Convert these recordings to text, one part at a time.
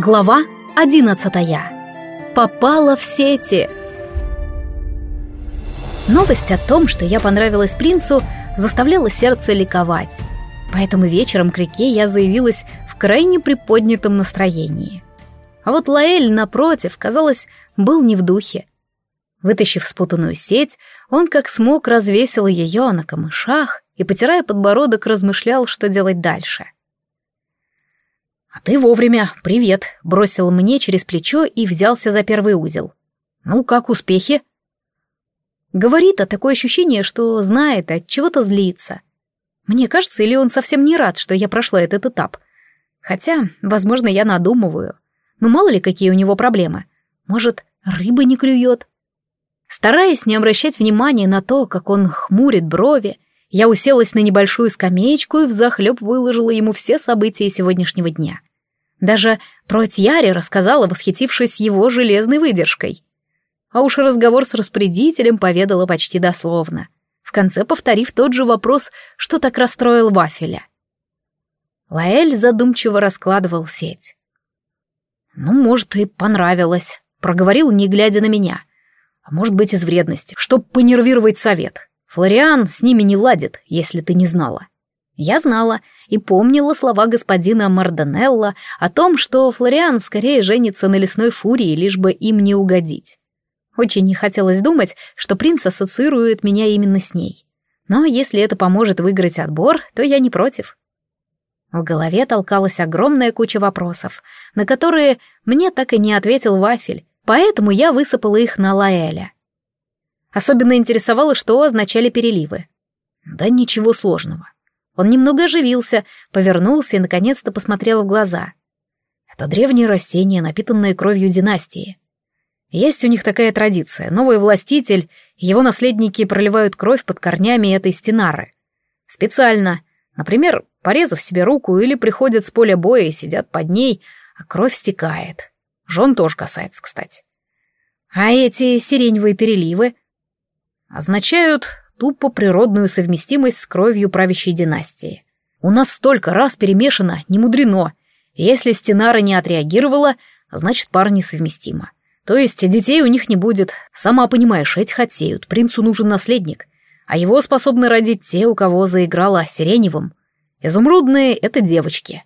Глава одиннадцатая. Попала в сети. Новость о том, что я понравилась принцу, заставляла сердце ликовать. Поэтому вечером к реке я заявилась в крайне приподнятом настроении. А вот Лаэль, напротив, казалось, был не в духе. Вытащив спутанную сеть, он как смог развесил ее на камышах и, потирая подбородок, размышлял, что делать дальше — «А ты вовремя, привет», — бросил мне через плечо и взялся за первый узел. «Ну, как успехи?» Говорит, а такое ощущение, что знает, от чего-то злится. Мне кажется, или он совсем не рад, что я прошла этот этап. Хотя, возможно, я надумываю. Ну, мало ли, какие у него проблемы. Может, рыба не клюет? Стараясь не обращать внимания на то, как он хмурит брови, я уселась на небольшую скамеечку и взахлеб выложила ему все события сегодняшнего дня. Даже про Тьяре рассказала, восхитившись его железной выдержкой. А уж разговор с распорядителем поведала почти дословно, в конце повторив тот же вопрос, что так расстроил Вафеля. Лаэль задумчиво раскладывал сеть. «Ну, может, и понравилось», — проговорил, не глядя на меня. «А может быть, из вредности, чтоб понервировать совет. Флориан с ними не ладит, если ты не знала». Я знала и помнила слова господина Марданелла о том, что Флориан скорее женится на лесной фурии, лишь бы им не угодить. Очень не хотелось думать, что принц ассоциирует меня именно с ней. Но если это поможет выиграть отбор, то я не против. В голове толкалась огромная куча вопросов, на которые мне так и не ответил Вафель, поэтому я высыпала их на Лаэля. Особенно интересовало, что означали переливы. Да ничего сложного. Он немного оживился, повернулся и наконец-то посмотрел в глаза. Это древнее растение, напитанное кровью династии. Есть у них такая традиция. Новый властитель, его наследники проливают кровь под корнями этой стенары. Специально. Например, порезав себе руку или приходят с поля боя и сидят под ней, а кровь стекает. Жен тоже касается, кстати. А эти сиреневые переливы означают тупо природную совместимость с кровью правящей династии. У нас столько раз перемешано, не мудрено. Если Стенара не отреагировала, значит пара несовместима. То есть детей у них не будет. Сама понимаешь, этих отсеют, принцу нужен наследник. А его способны родить те, у кого заиграла сиреневым. Изумрудные — это девочки.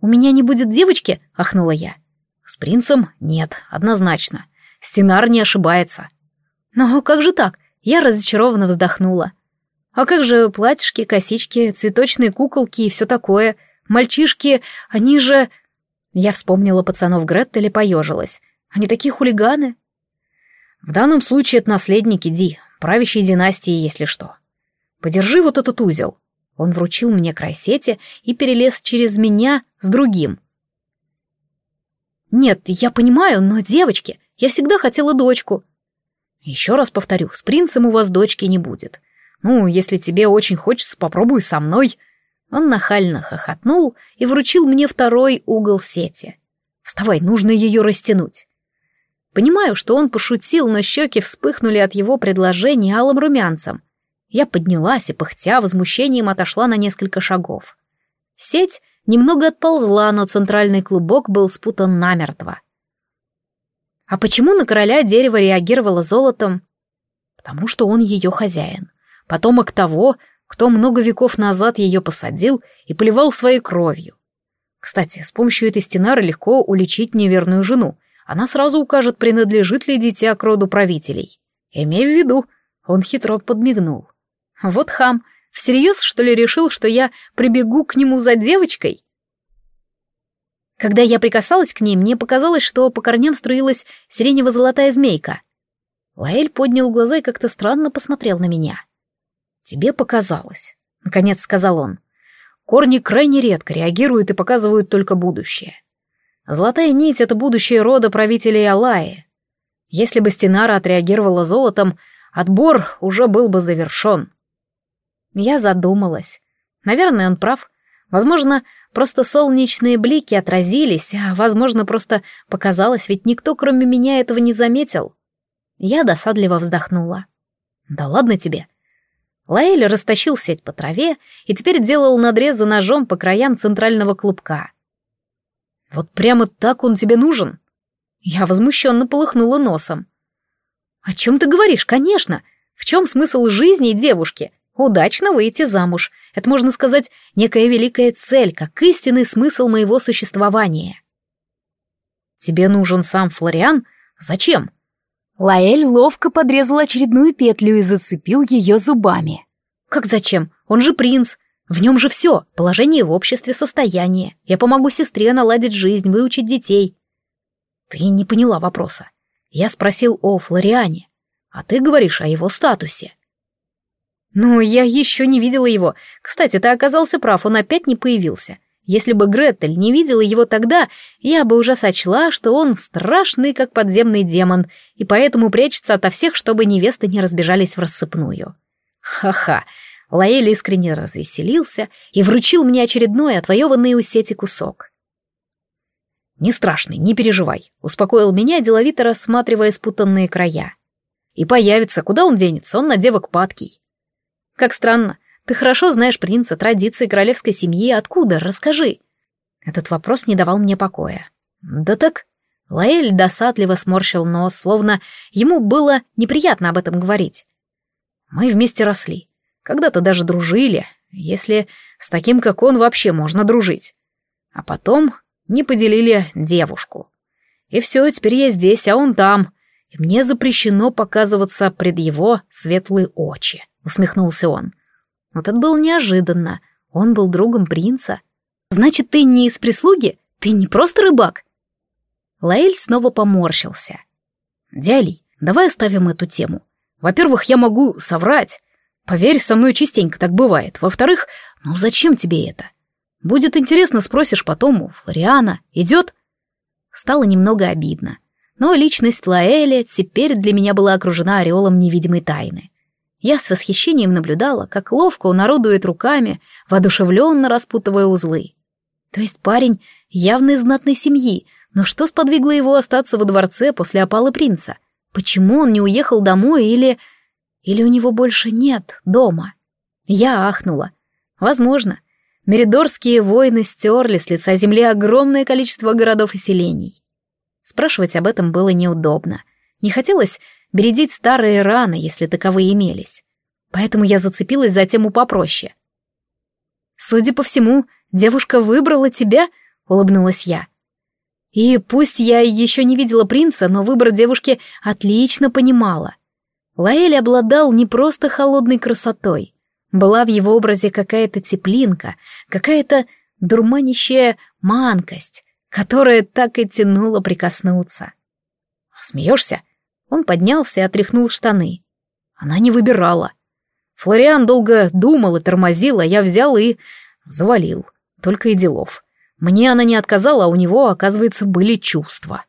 «У меня не будет девочки?» — ахнула я. «С принцем нет, однозначно. Стенар не ошибается». «Но как же так? Я разочарованно вздохнула. А как же платьишки, косички, цветочные куколки и все такое? Мальчишки, они же... Я вспомнила пацанов Греттель и поежилась. Они такие хулиганы. В данном случае это наследники Ди, правящей династии, если что. Подержи вот этот узел. Он вручил мне край сети и перелез через меня с другим. Нет, я понимаю, но, девочки, я всегда хотела дочку. Еще раз повторю, с принцем у вас дочки не будет. Ну, если тебе очень хочется, попробуй со мной. Он нахально хохотнул и вручил мне второй угол сети. Вставай, нужно ее растянуть. Понимаю, что он пошутил, но щеки вспыхнули от его предложения алым румянцем. Я поднялась и, пыхтя, возмущением отошла на несколько шагов. Сеть немного отползла, но центральный клубок был спутан намертво. А почему на короля дерево реагировало золотом? Потому что он ее хозяин, потомок того, кто много веков назад ее посадил и поливал своей кровью. Кстати, с помощью этой стенары легко уличить неверную жену. Она сразу укажет, принадлежит ли дитя к роду правителей. Имей в виду, он хитро подмигнул. Вот хам, всерьез, что ли, решил, что я прибегу к нему за девочкой? Когда я прикасалась к ней, мне показалось, что по корням струилась сиренево-золотая змейка. Лаэль поднял глаза и как-то странно посмотрел на меня. «Тебе показалось», — наконец сказал он. «Корни крайне редко реагируют и показывают только будущее. Золотая нить — это будущее рода правителей Алаи. Если бы Стенара отреагировала золотом, отбор уже был бы завершен». Я задумалась. Наверное, он прав. Возможно, Просто солнечные блики отразились, а, возможно, просто показалось, ведь никто, кроме меня, этого не заметил. Я досадливо вздохнула. «Да ладно тебе». Лаэль растащил сеть по траве и теперь делал надрезы ножом по краям центрального клубка. Вот прямо так он тебе нужен?» Я возмущенно полыхнула носом. «О чем ты говоришь? Конечно! В чем смысл жизни девушки? Удачно выйти замуж. Это, можно сказать, некая великая цель, как истинный смысл моего существования». «Тебе нужен сам Флориан? Зачем?» Лаэль ловко подрезал очередную петлю и зацепил ее зубами. «Как зачем? Он же принц. В нем же все. Положение в обществе, состояние. Я помогу сестре наладить жизнь, выучить детей». «Ты не поняла вопроса. Я спросил о Флориане, а ты говоришь о его статусе». «Ну, я еще не видела его. Кстати, ты оказался прав, он опять не появился. Если бы Гретель не видела его тогда, я бы уже сочла, что он страшный, как подземный демон, и поэтому прячется ото всех, чтобы невесты не разбежались в рассыпную. Ха-ха. Лаэль искренне развеселился и вручил мне очередной отвоеванный у сети кусок. «Не страшный, не переживай», — успокоил меня, деловито рассматривая спутанные края. «И появится, куда он денется, он на девок падкий». «Как странно, ты хорошо знаешь принца, традиции королевской семьи, откуда, расскажи». Этот вопрос не давал мне покоя. «Да так...» Лаэль досадливо сморщил нос, словно ему было неприятно об этом говорить. «Мы вместе росли. Когда-то даже дружили, если с таким, как он, вообще можно дружить. А потом не поделили девушку. И все, теперь я здесь, а он там, и мне запрещено показываться пред его светлые очи», — усмехнулся он. Вот это было неожиданно. Он был другом принца. Значит, ты не из прислуги? Ты не просто рыбак? Лаэль снова поморщился. Дяли, давай оставим эту тему. Во-первых, я могу соврать. Поверь, со мной частенько так бывает. Во-вторых, ну зачем тебе это? Будет интересно, спросишь потом у Флориана. Идет? Стало немного обидно. Но личность Лаэля теперь для меня была окружена ореолом невидимой тайны. Я с восхищением наблюдала, как ловко он орудует руками, воодушевленно распутывая узлы. То есть парень явно из знатной семьи, но что сподвигло его остаться во дворце после опалы принца? Почему он не уехал домой или... Или у него больше нет дома? Я ахнула. Возможно. Меридорские войны стерли с лица земли огромное количество городов и селений. Спрашивать об этом было неудобно. Не хотелось бередить старые раны, если таковые имелись. Поэтому я зацепилась за тему попроще. «Судя по всему, девушка выбрала тебя?» — улыбнулась я. И пусть я еще не видела принца, но выбор девушки отлично понимала. Лаэль обладал не просто холодной красотой. Была в его образе какая-то теплинка, какая-то дурманящая манкость, которая так и тянула прикоснуться. «Смеешься?» Он поднялся и отряхнул штаны. Она не выбирала. Флориан долго думал и тормозил, а я взял и... завалил. Только и делов. Мне она не отказала, а у него, оказывается, были чувства.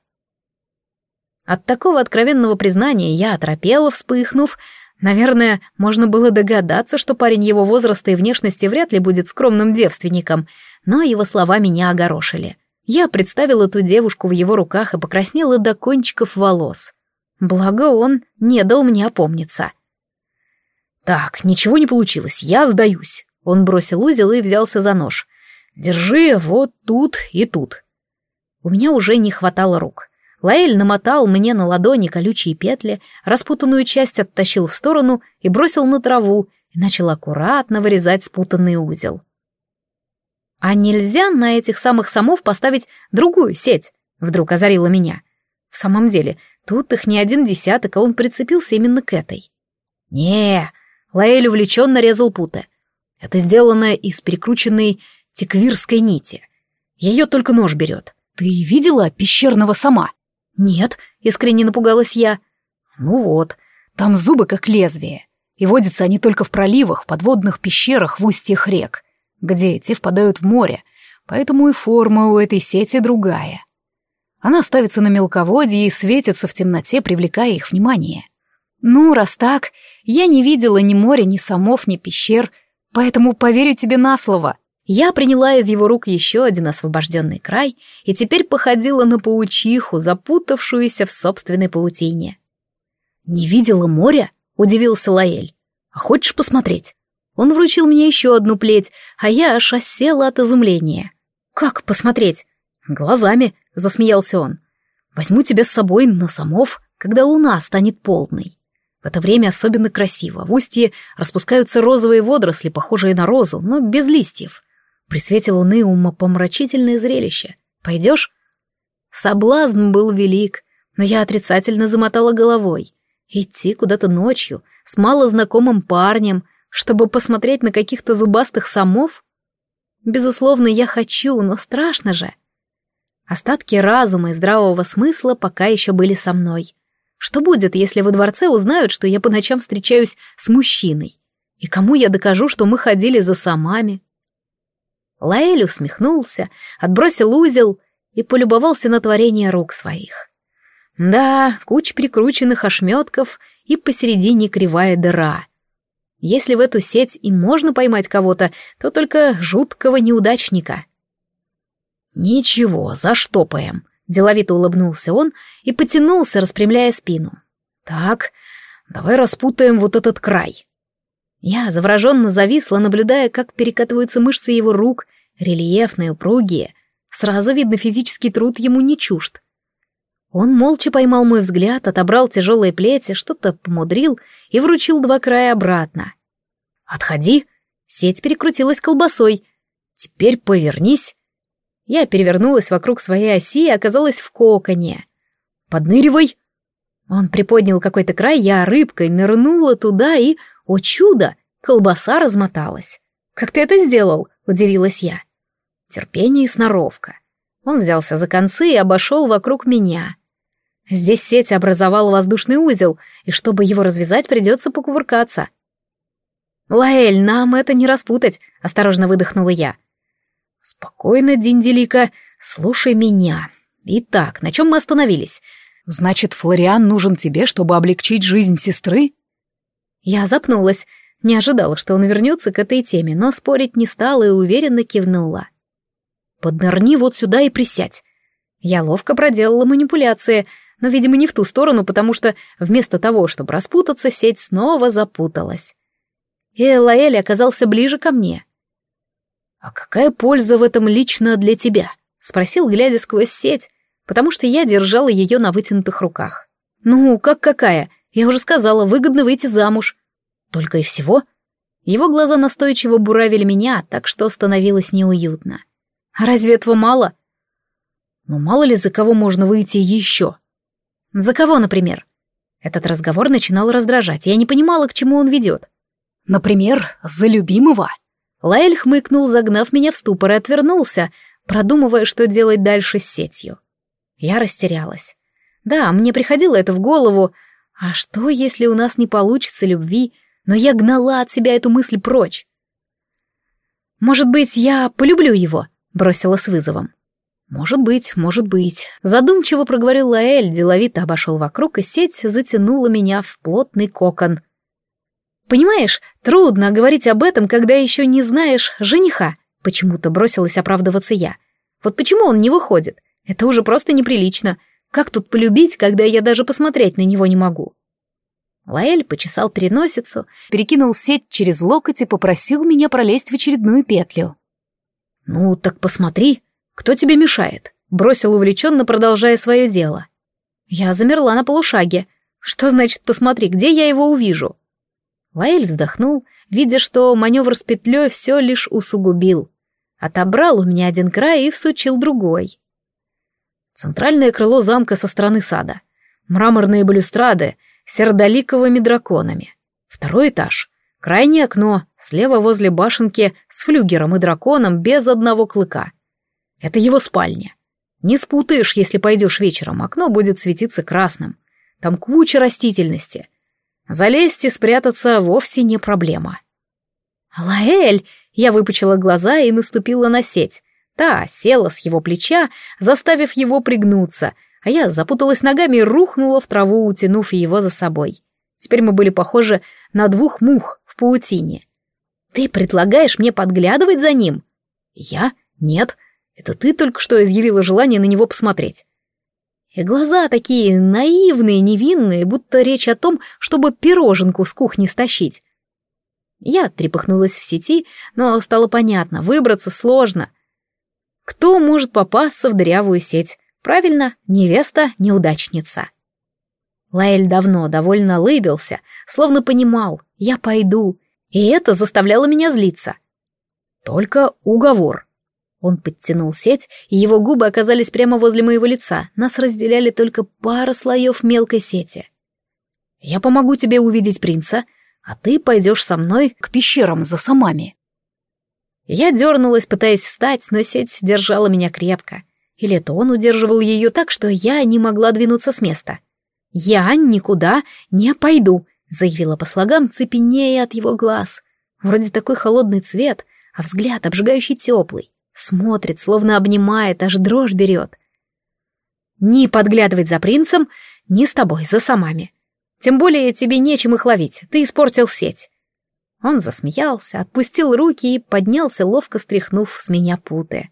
От такого откровенного признания я оторопела, вспыхнув. Наверное, можно было догадаться, что парень его возраста и внешности вряд ли будет скромным девственником, но его слова меня огорошили. Я представила эту девушку в его руках и покраснела до кончиков волос. Благо он не дал мне опомниться. «Так, ничего не получилось, я сдаюсь». Он бросил узел и взялся за нож. «Держи вот тут и тут». У меня уже не хватало рук. Лаэль намотал мне на ладони колючие петли, распутанную часть оттащил в сторону и бросил на траву, и начал аккуратно вырезать спутанный узел. «А нельзя на этих самых самов поставить другую сеть?» — вдруг озарила меня. «В самом деле, Тут их не один десяток, а он прицепился именно к этой. не Лаэль увлеченно резал путы. Это сделано из перекрученной теквирской нити. Ее только нож берет. Ты видела пещерного сама? Нет, искренне напугалась я. Ну вот, там зубы как лезвие. И водятся они только в проливах, подводных пещерах в устьях рек, где эти впадают в море, поэтому и форма у этой сети другая. Она ставится на мелководье и светится в темноте, привлекая их внимание. Ну, раз так, я не видела ни моря, ни самов, ни пещер, поэтому поверю тебе на слово. Я приняла из его рук еще один освобожденный край и теперь походила на паучиху, запутавшуюся в собственной паутине. «Не видела моря?» — удивился Лаэль. «А хочешь посмотреть?» Он вручил мне еще одну плеть, а я аж осела от изумления. «Как посмотреть?» Глазами, засмеялся он. Возьму тебя с собой на самов, когда луна станет полной. В это время особенно красиво. В устье распускаются розовые водоросли, похожие на розу, но без листьев. При свете луны умопомрачительное зрелище. Пойдешь? Соблазн был велик, но я отрицательно замотала головой. Идти куда-то ночью с малознакомым парнем, чтобы посмотреть на каких-то зубастых самов? Безусловно, я хочу, но страшно же. Остатки разума и здравого смысла пока еще были со мной. Что будет, если во дворце узнают, что я по ночам встречаюсь с мужчиной? И кому я докажу, что мы ходили за самами? Лаэль усмехнулся, отбросил узел и полюбовался на творение рук своих. Да, куча прикрученных ошметков и посередине кривая дыра. Если в эту сеть и можно поймать кого-то, то только жуткого неудачника — «Ничего, заштопаем», — деловито улыбнулся он и потянулся, распрямляя спину. «Так, давай распутаем вот этот край». Я завороженно зависла, наблюдая, как перекатываются мышцы его рук, рельефные, упругие. Сразу видно, физический труд ему не чужд. Он молча поймал мой взгляд, отобрал тяжелые плети, что-то помудрил и вручил два края обратно. «Отходи!» Сеть перекрутилась колбасой. «Теперь повернись!» Я перевернулась вокруг своей оси и оказалась в коконе. «Подныривай!» Он приподнял какой-то край, я рыбкой нырнула туда и, о чудо, колбаса размоталась. «Как ты это сделал?» — удивилась я. Терпение и сноровка. Он взялся за концы и обошел вокруг меня. Здесь сеть образовал воздушный узел, и чтобы его развязать, придется покувыркаться. «Лаэль, нам это не распутать», — осторожно выдохнула я. «Спокойно, Динделика, слушай меня. Итак, на чем мы остановились? Значит, Флориан нужен тебе, чтобы облегчить жизнь сестры?» Я запнулась, не ожидала, что он вернется к этой теме, но спорить не стала и уверенно кивнула. «Поднырни вот сюда и присядь». Я ловко проделала манипуляции, но, видимо, не в ту сторону, потому что вместо того, чтобы распутаться, сеть снова запуталась. Элаэль оказался ближе ко мне. «А какая польза в этом лично для тебя?» — спросил, глядя сквозь сеть, потому что я держала ее на вытянутых руках. «Ну, как какая? Я уже сказала, выгодно выйти замуж». «Только и всего?» Его глаза настойчиво буравили меня, так что становилось неуютно. «А разве этого мало?» «Ну, мало ли, за кого можно выйти еще?» «За кого, например?» Этот разговор начинал раздражать, я не понимала, к чему он ведет. «Например, за любимого?» Лаэль хмыкнул, загнав меня в ступор и отвернулся, продумывая, что делать дальше с сетью. Я растерялась. Да, мне приходило это в голову. А что, если у нас не получится любви? Но я гнала от себя эту мысль прочь. «Может быть, я полюблю его?» — бросила с вызовом. «Может быть, может быть», — задумчиво проговорил Лаэль, деловито обошел вокруг, и сеть затянула меня в плотный кокон. Понимаешь, трудно говорить об этом, когда еще не знаешь жениха. Почему-то бросилась оправдываться я. Вот почему он не выходит? Это уже просто неприлично. Как тут полюбить, когда я даже посмотреть на него не могу? Лаэль почесал переносицу, перекинул сеть через локоть и попросил меня пролезть в очередную петлю. «Ну, так посмотри, кто тебе мешает?» Бросил увлеченно, продолжая свое дело. Я замерла на полушаге. Что значит «посмотри», где я его увижу? Лаэль вздохнул, видя, что маневр с петлей все лишь усугубил. Отобрал у меня один край и всучил другой. Центральное крыло замка со стороны сада. Мраморные балюстрады с сердоликовыми драконами. Второй этаж. Крайнее окно, слева возле башенки с флюгером и драконом без одного клыка. Это его спальня. Не спутаешь, если пойдешь вечером, окно будет светиться красным. Там куча растительности — Залезть и спрятаться вовсе не проблема. «Лаэль!» — я выпучила глаза и наступила на сеть. Та села с его плеча, заставив его пригнуться, а я запуталась ногами и рухнула в траву, утянув его за собой. Теперь мы были похожи на двух мух в паутине. «Ты предлагаешь мне подглядывать за ним?» «Я? Нет. Это ты только что изъявила желание на него посмотреть. И глаза такие наивные, невинные, будто речь о том, чтобы пироженку с кухни стащить. Я трепыхнулась в сети, но стало понятно, выбраться сложно. Кто может попасться в дырявую сеть? Правильно, невеста-неудачница. Лаэль давно довольно лыбился, словно понимал, я пойду, и это заставляло меня злиться. Только уговор. Он подтянул сеть, и его губы оказались прямо возле моего лица. Нас разделяли только пара слоев мелкой сети. Я помогу тебе увидеть принца, а ты пойдешь со мной к пещерам за самами. Я дернулась, пытаясь встать, но сеть держала меня крепко. Или это он удерживал ее так, что я не могла двинуться с места. «Я никуда не пойду», — заявила по слогам, цепенея от его глаз. Вроде такой холодный цвет, а взгляд обжигающий теплый. Смотрит, словно обнимает, аж дрожь берет. «Ни подглядывать за принцем, ни с тобой, за самами. Тем более тебе нечем их ловить, ты испортил сеть». Он засмеялся, отпустил руки и поднялся, ловко стряхнув с меня путы.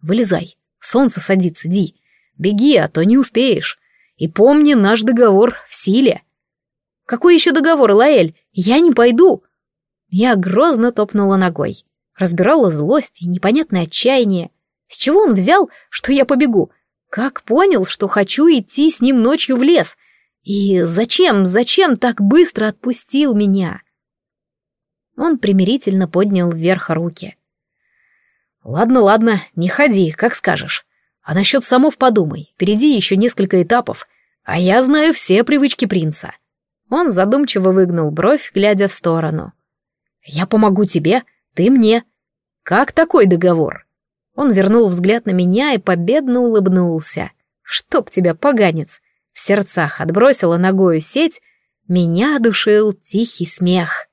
«Вылезай, солнце садится, Ди. Беги, а то не успеешь. И помни, наш договор в силе». «Какой еще договор, Лаэль? Я не пойду!» Я грозно топнула ногой. Разбирала злость и непонятное отчаяние. С чего он взял, что я побегу? Как понял, что хочу идти с ним ночью в лес? И зачем, зачем так быстро отпустил меня? Он примирительно поднял вверх руки. «Ладно, ладно, не ходи, как скажешь. А насчет самов подумай, впереди еще несколько этапов, а я знаю все привычки принца». Он задумчиво выгнул бровь, глядя в сторону. «Я помогу тебе, ты мне. Как такой договор?» Он вернул взгляд на меня и победно улыбнулся. «Чтоб тебя, поганец!» В сердцах отбросила ногою сеть, меня душил тихий смех.